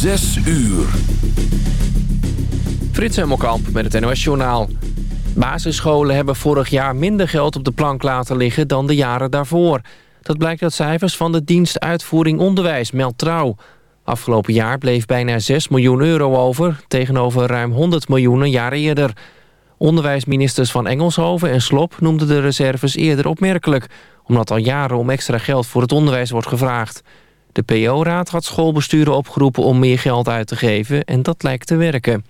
Zes uur. Frits Hemmelkamp met het NOS Journaal. Basisscholen hebben vorig jaar minder geld op de plank laten liggen dan de jaren daarvoor. Dat blijkt uit cijfers van de dienst Uitvoering Onderwijs, meldt Trouw. Afgelopen jaar bleef bijna 6 miljoen euro over... tegenover ruim 100 miljoen een jaar eerder. Onderwijsministers van Engelshoven en Slop noemden de reserves eerder opmerkelijk... omdat al jaren om extra geld voor het onderwijs wordt gevraagd. De PO-raad had schoolbesturen opgeroepen om meer geld uit te geven... en dat lijkt te werken.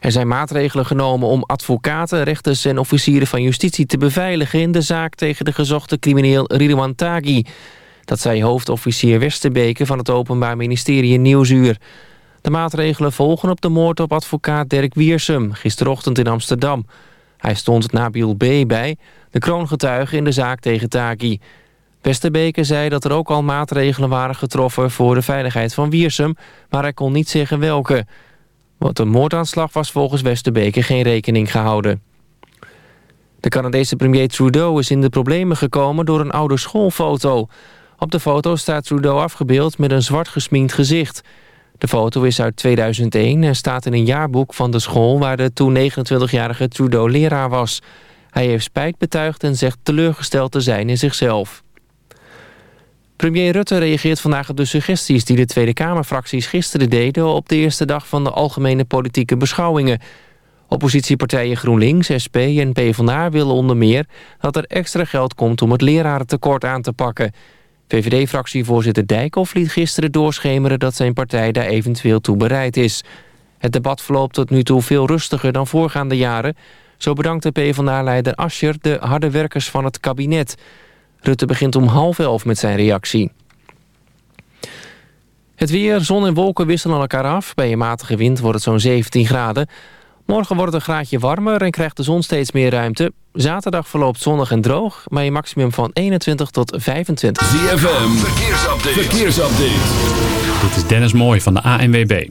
Er zijn maatregelen genomen om advocaten, rechters en officieren van justitie te beveiligen... in de zaak tegen de gezochte crimineel Ridwan Taghi. Dat zei hoofdofficier Westerbeke van het Openbaar Ministerie in Nieuwsuur. De maatregelen volgen op de moord op advocaat Dirk Wiersum... gisterochtend in Amsterdam. Hij stond Nabil B. bij, de kroongetuige in de zaak tegen Taghi. Westerbeke zei dat er ook al maatregelen waren getroffen... voor de veiligheid van Wiersum, maar hij kon niet zeggen welke... Want een moordaanslag was volgens Westerbeke geen rekening gehouden. De Canadese premier Trudeau is in de problemen gekomen door een oude schoolfoto. Op de foto staat Trudeau afgebeeld met een zwart gesminkt gezicht. De foto is uit 2001 en staat in een jaarboek van de school... waar de toen 29-jarige Trudeau leraar was. Hij heeft spijt betuigd en zegt teleurgesteld te zijn in zichzelf. Premier Rutte reageert vandaag op de suggesties die de Tweede Kamerfracties gisteren deden op de eerste dag van de algemene politieke beschouwingen. Oppositiepartijen GroenLinks, SP en PvdA willen onder meer dat er extra geld komt om het lerarentekort aan te pakken. VVD-fractievoorzitter Dijkhoff liet gisteren doorschemeren dat zijn partij daar eventueel toe bereid is. Het debat verloopt tot nu toe veel rustiger dan voorgaande jaren. Zo bedankte PvdA-leider Ascher de harde werkers van het kabinet. Rutte begint om half elf met zijn reactie. Het weer, zon en wolken wisselen elkaar af. Bij een matige wind wordt het zo'n 17 graden. Morgen wordt het een graadje warmer en krijgt de zon steeds meer ruimte. Zaterdag verloopt zonnig en droog, bij een maximum van 21 tot 25. ZFM, verkeersupdate. verkeersupdate. Dit is Dennis Mooij van de ANWB.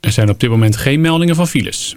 Er zijn op dit moment geen meldingen van files.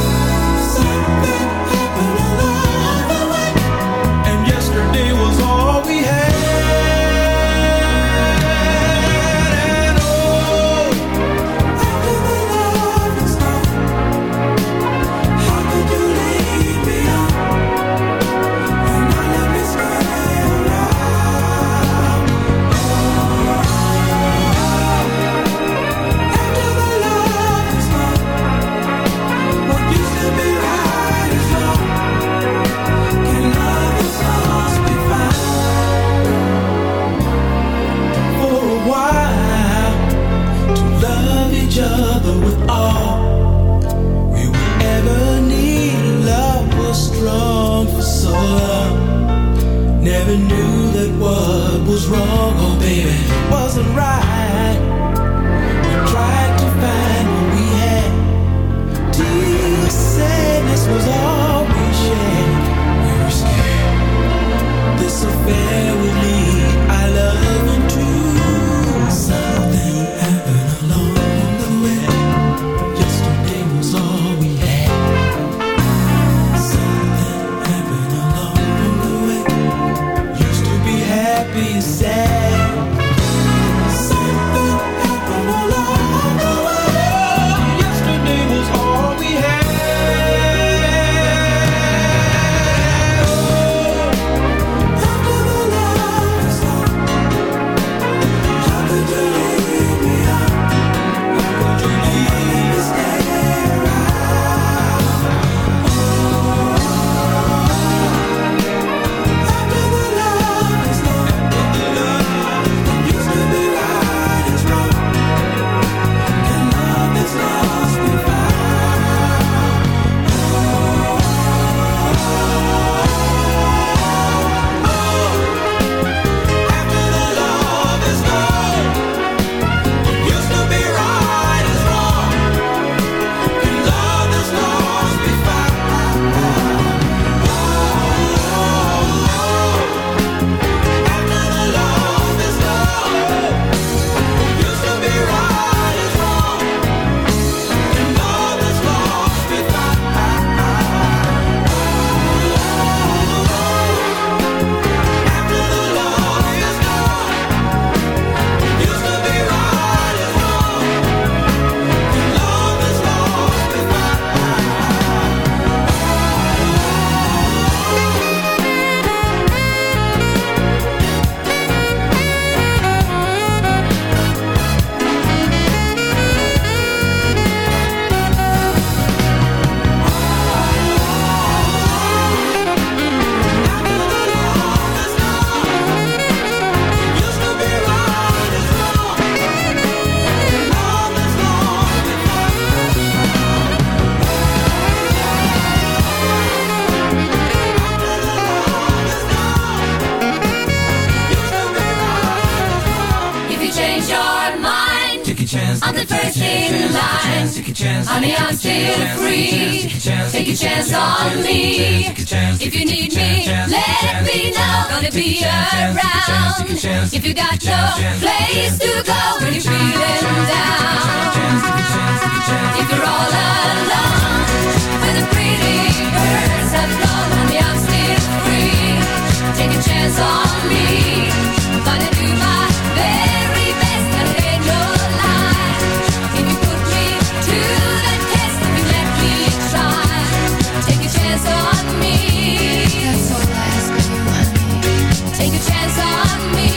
Take a chance on me.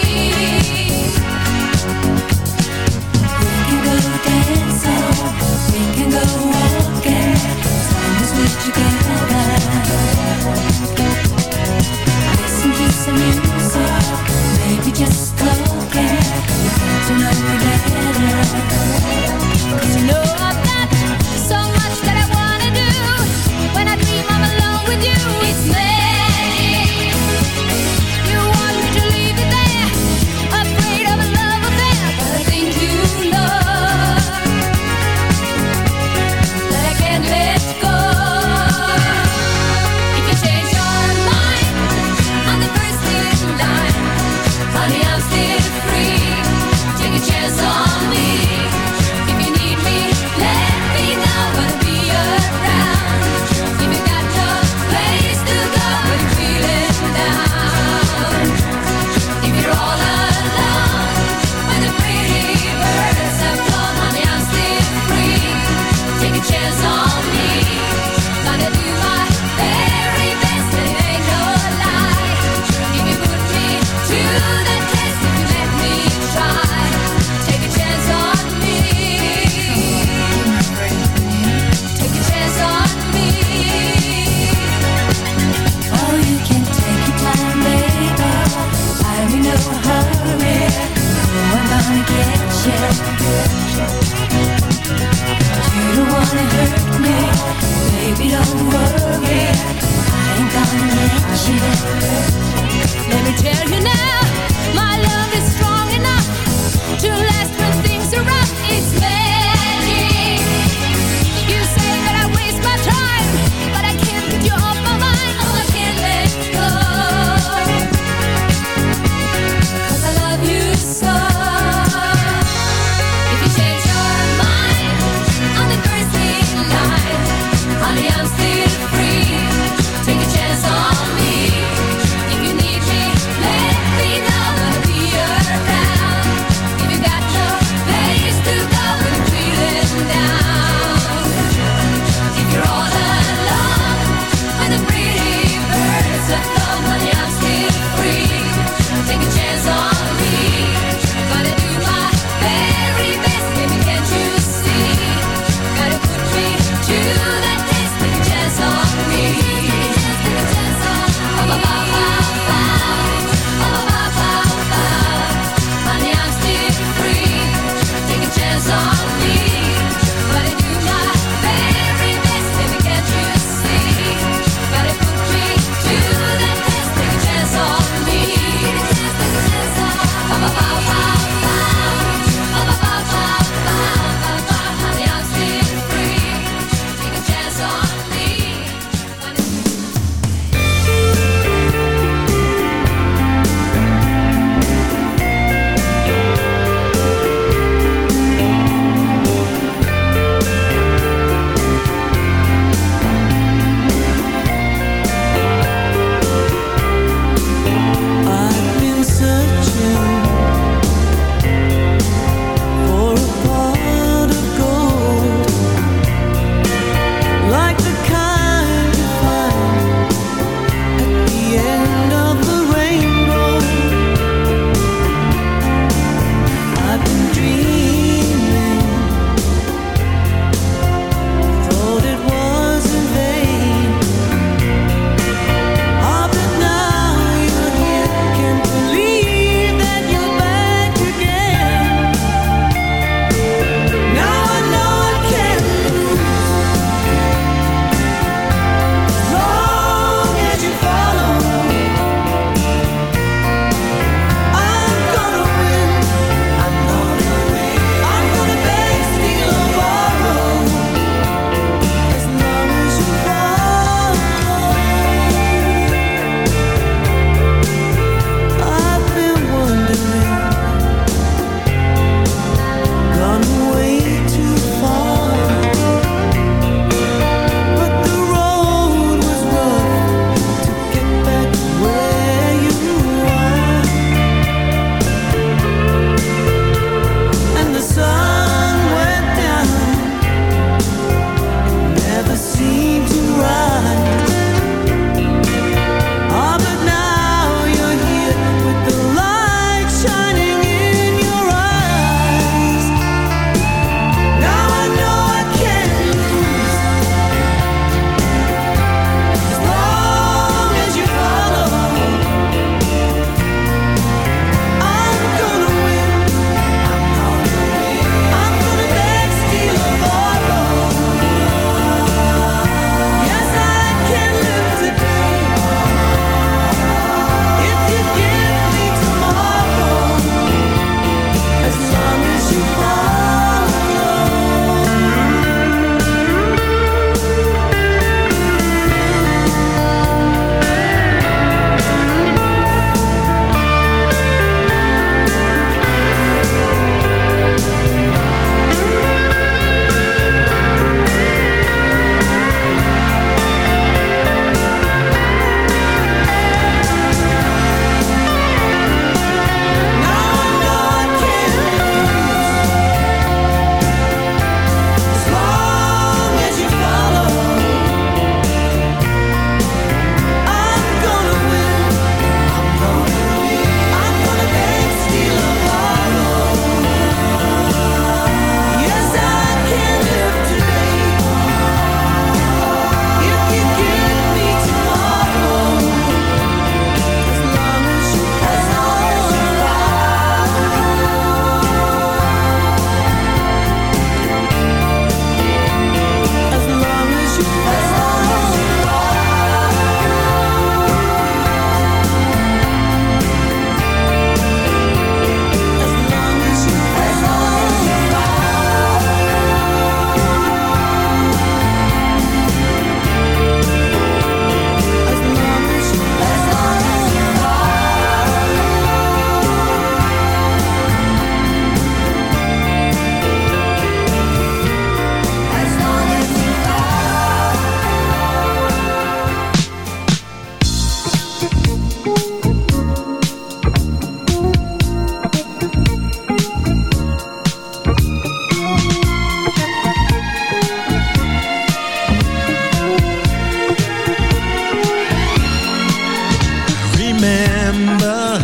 remember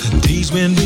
the days when we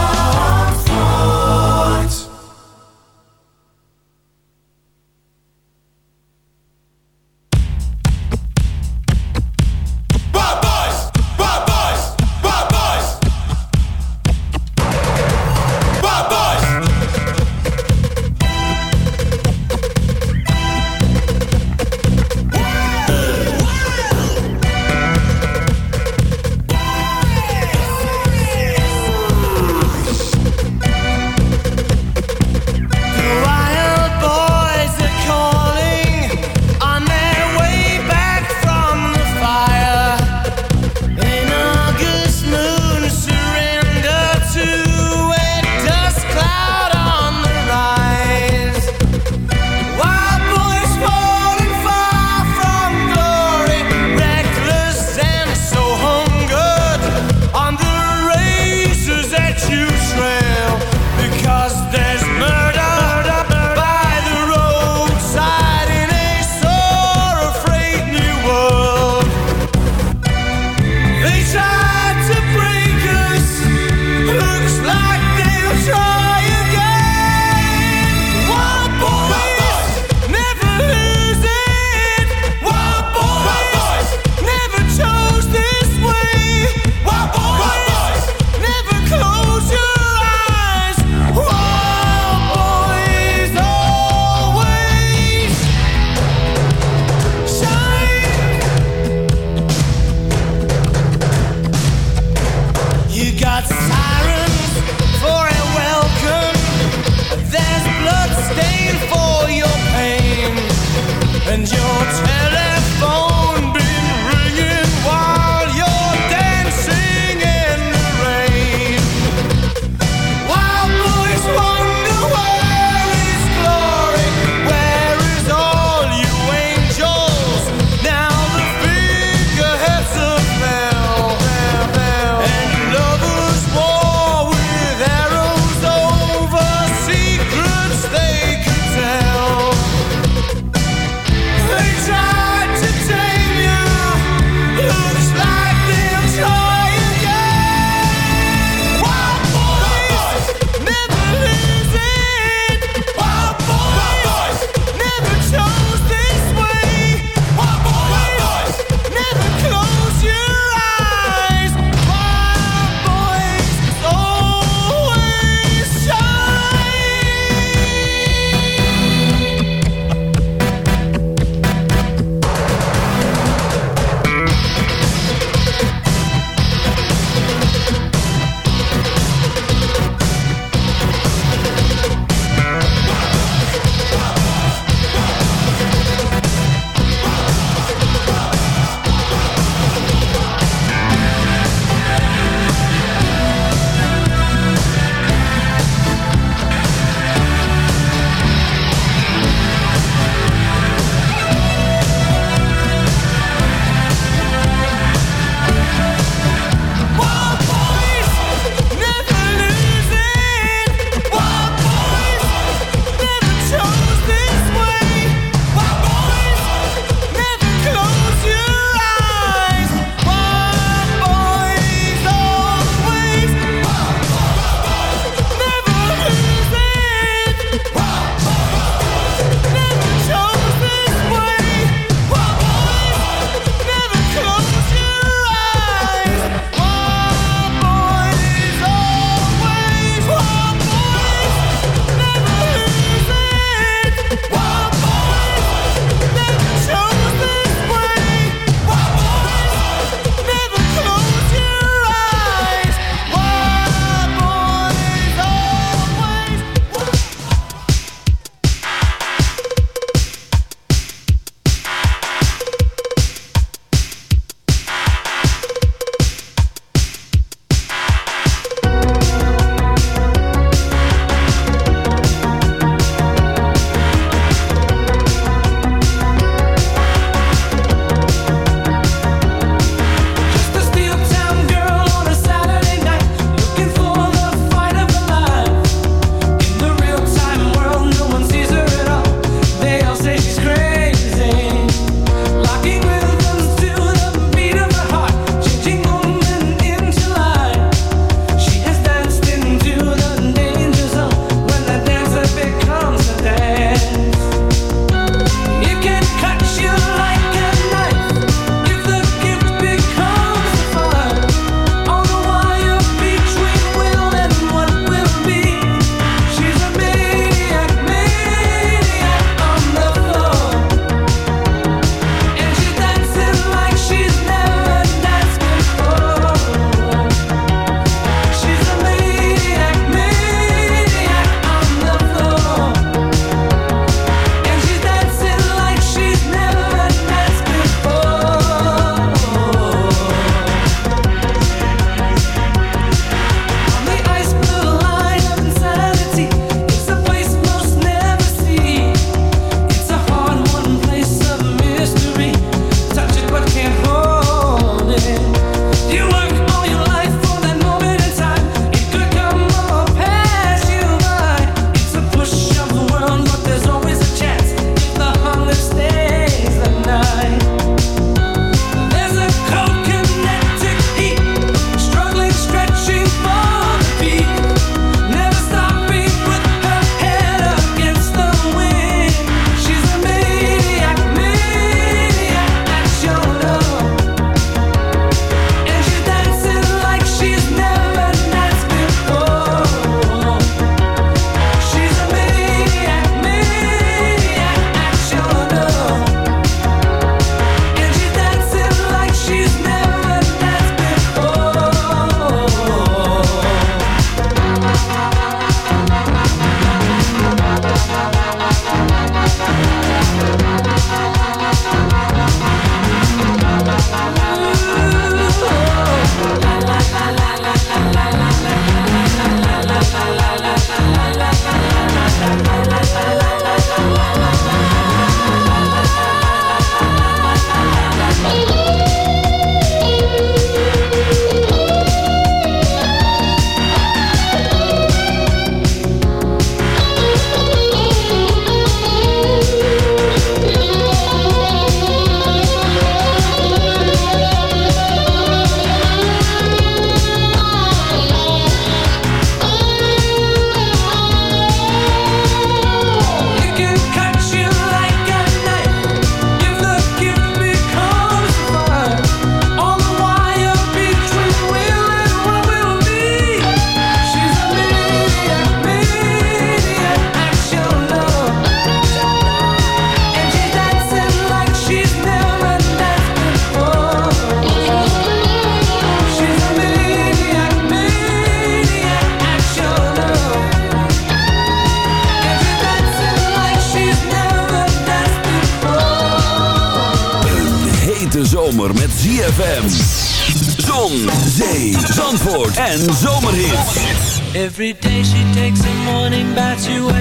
Every day she takes a morning bath, she wakes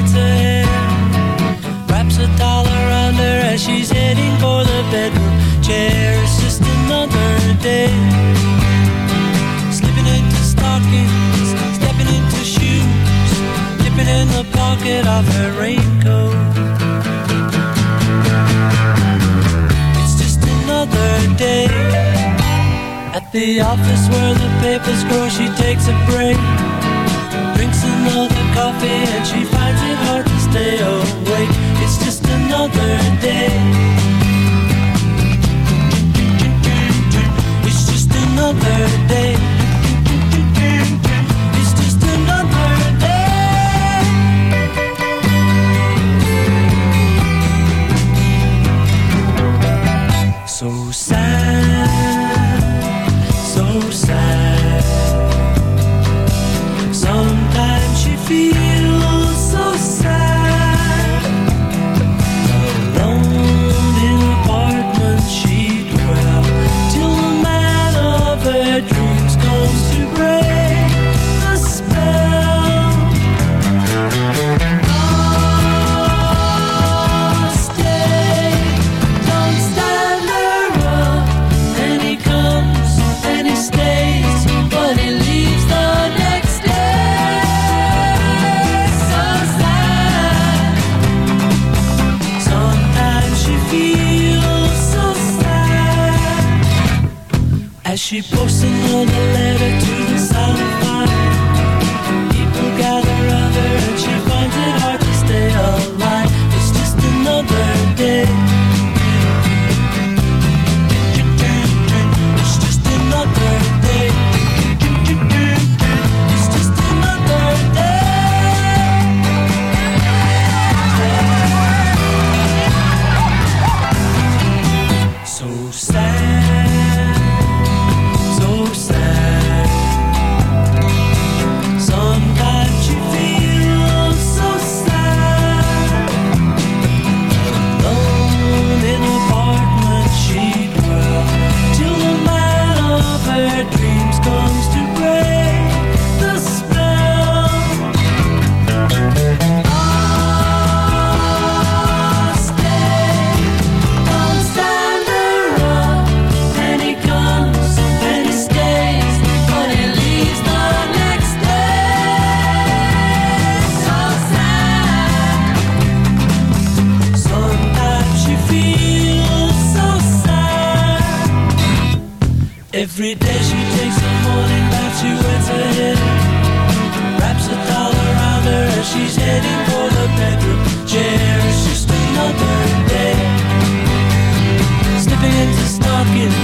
stockings,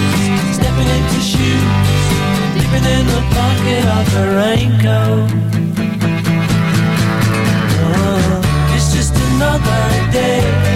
stepping into shoes, dipping in the pocket of her raincoat. Oh, it's just another day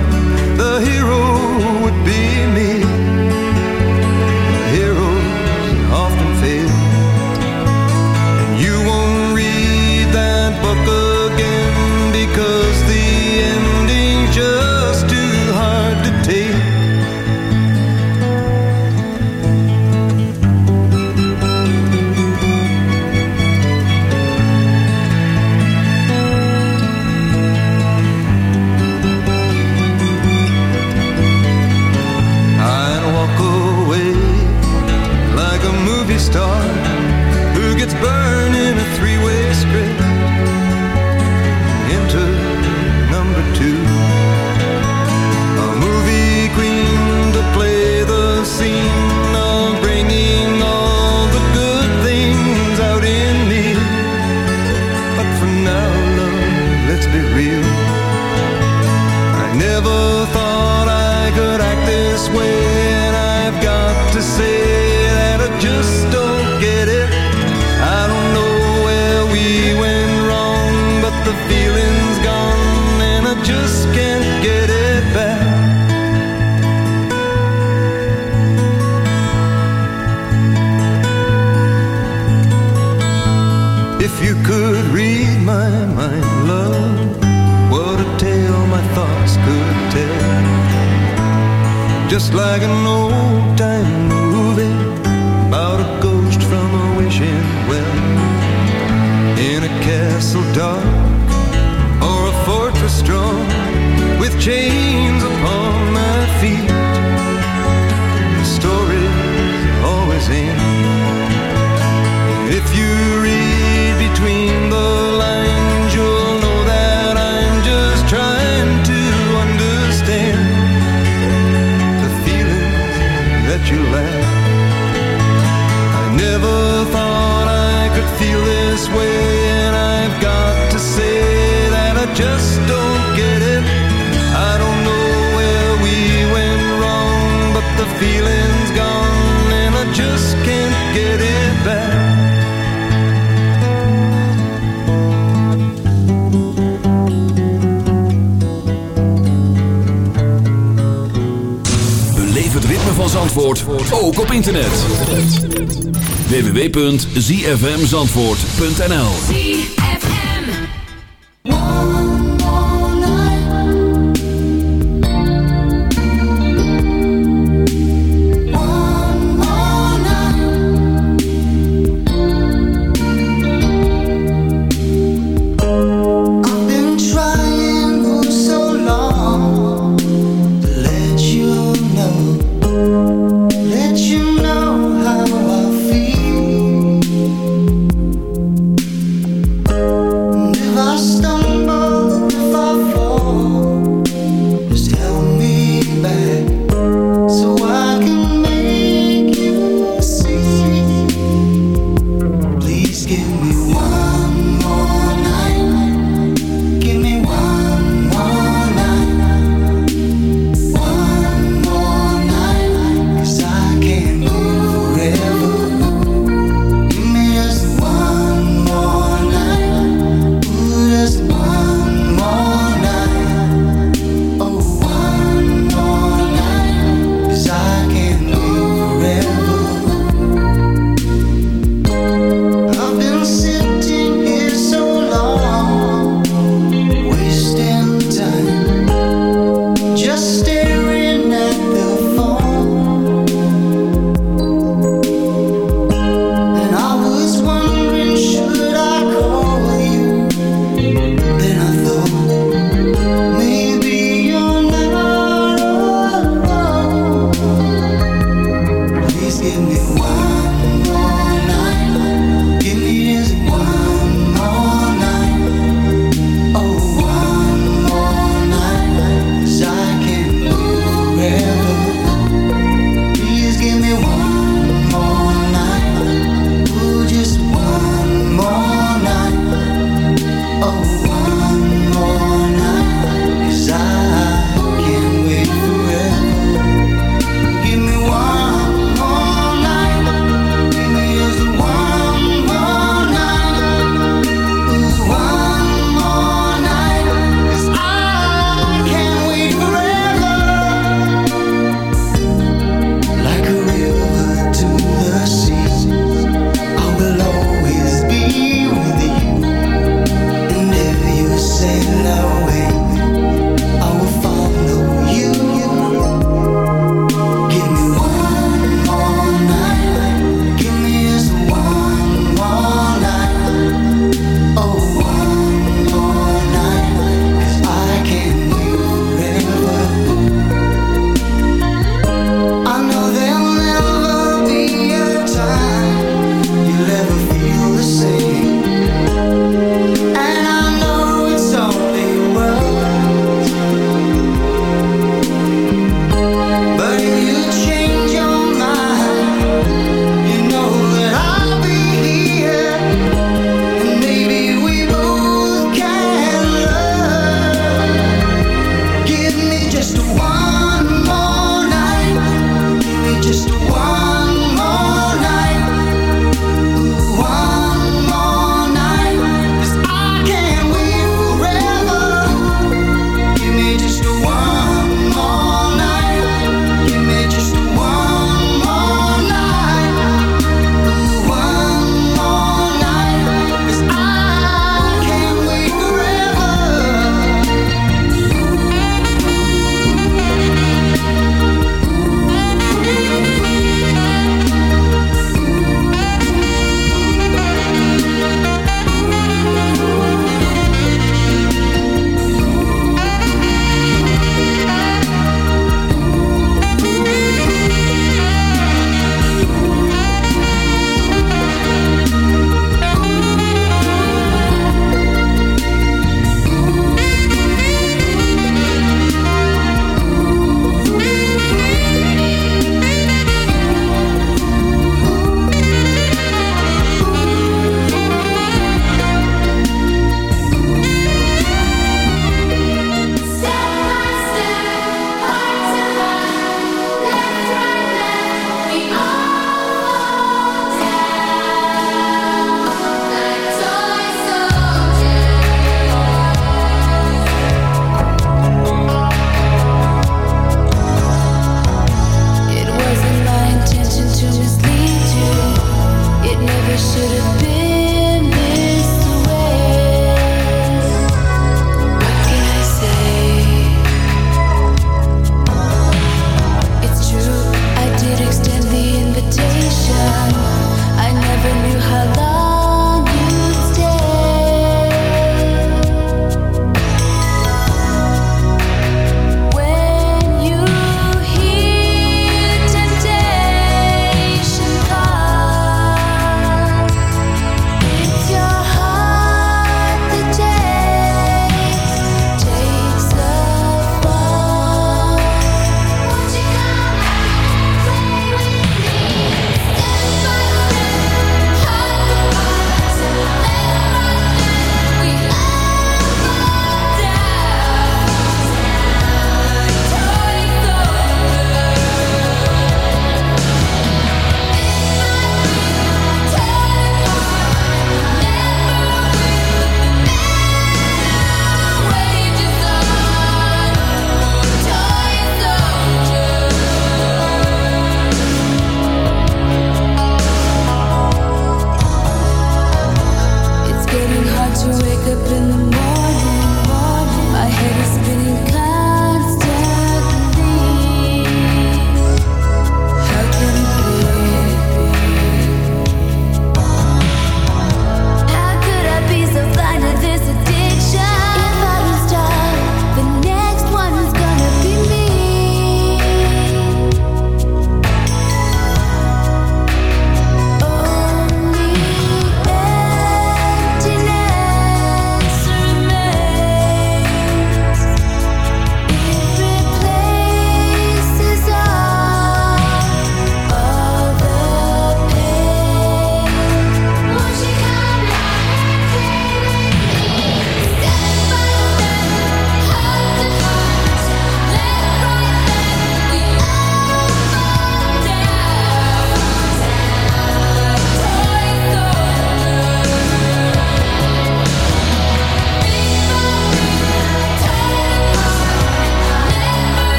the feeling antwoord.nl.